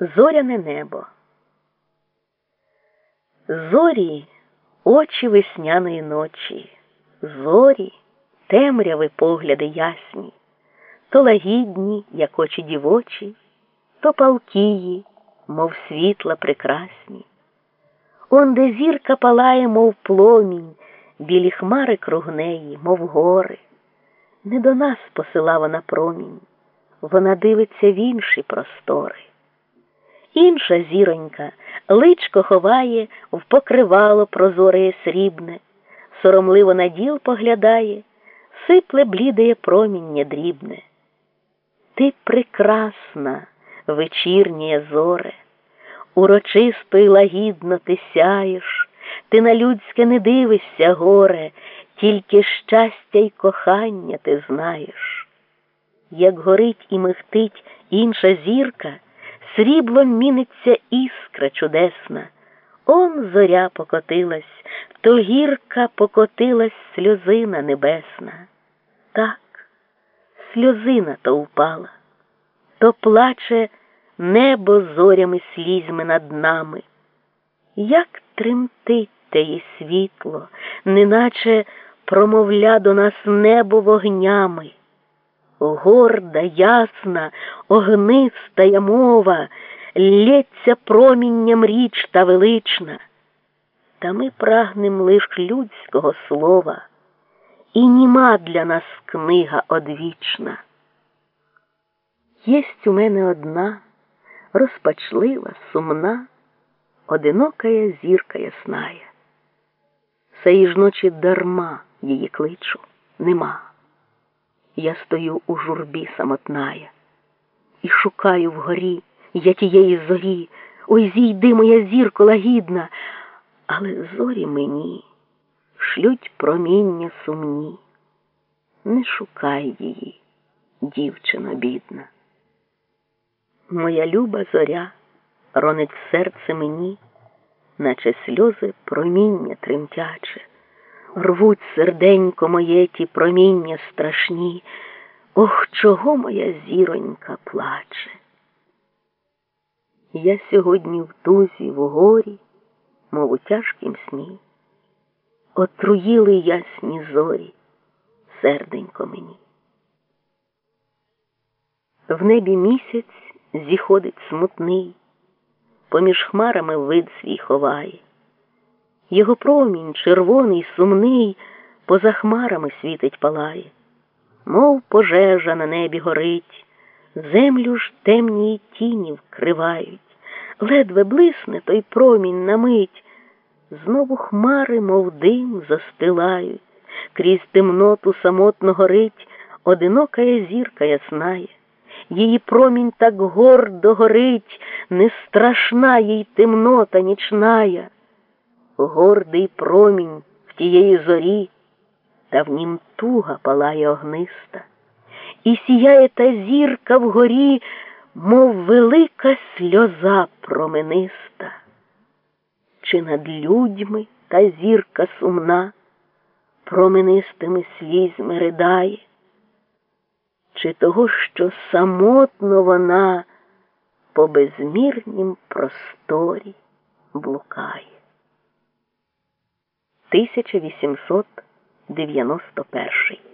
Зоряне небо. Зорі очі весняної ночі, зорі, темряви погляди ясні, то лагідні, як очі дівочі, то палкії, мов світла прекрасні. Он, де зірка палає, мов пломінь, білі хмари круг неї, мов гори. Не до нас посила вона промінь, вона дивиться в інші простори. Інша зіронька. Личко ховає в покривало прозоре срібне, соромливо на діл поглядає, сипле блідеє проміння дрібне. Ти прекрасна, вечірнє зоре, урочисто й лагідно ти сяєш, ти на людське не дивишся горе, тільки щастя й кохання ти знаєш. Як горить і михтить інша зірка сріблом міниться іскра чудесна. Он зоря покотилась, то гірка покотилась сльозина небесна. Так, сльозина то упала, то плаче небо зорями слізьми над нами. Як тремтить теє світло, неначе промовля до нас небо вогнями горда, ясна, огнистая мова, лється промінням річ та велична. Та ми прагнем лиш людського слова, і німа для нас книга одвічна. Єсть у мене одна, розпачлива, сумна, одинокая зірка ясная. Сеї ж ночі дарма її кличу нема. Я стою у журбі самотная і шукаю вгорі я тієї зорі. Ой зійди моя зірко лагідна, але зорі мені шлють проміння сумні. Не шукай її, дівчино бідна. Моя люба зоря ронить серце мені, наче сльози проміння тремтяче рвуть серденько моє ті проміння страшні. Ох, чого моя зіронька плаче? Я сьогодні в тузі, в горі, мов у тяжкім сні, отруїли ясні зорі, серденько мені. В небі місяць зіходить смутний, поміж хмарами вид свій ховає. Його промінь червоний, сумний, поза хмарами світить палає, мов пожежа на небі горить, землю ж темні тіні вкривають, ледве блисне той промінь на мить, знову хмари, мов дим, застилають, крізь темноту самотно горить, одинокая зірка яснає. Її промінь так гордо горить, не страшна їй темнота нічная гордий промінь в тієї зорі, та в нім туга палає огниста, і сіяє та зірка вгорі, мов велика сльоза промениста. Чи над людьми та зірка сумна, променистими слізьми ридає, чи того, що самотно вона по безмірнім просторі блукає. 1891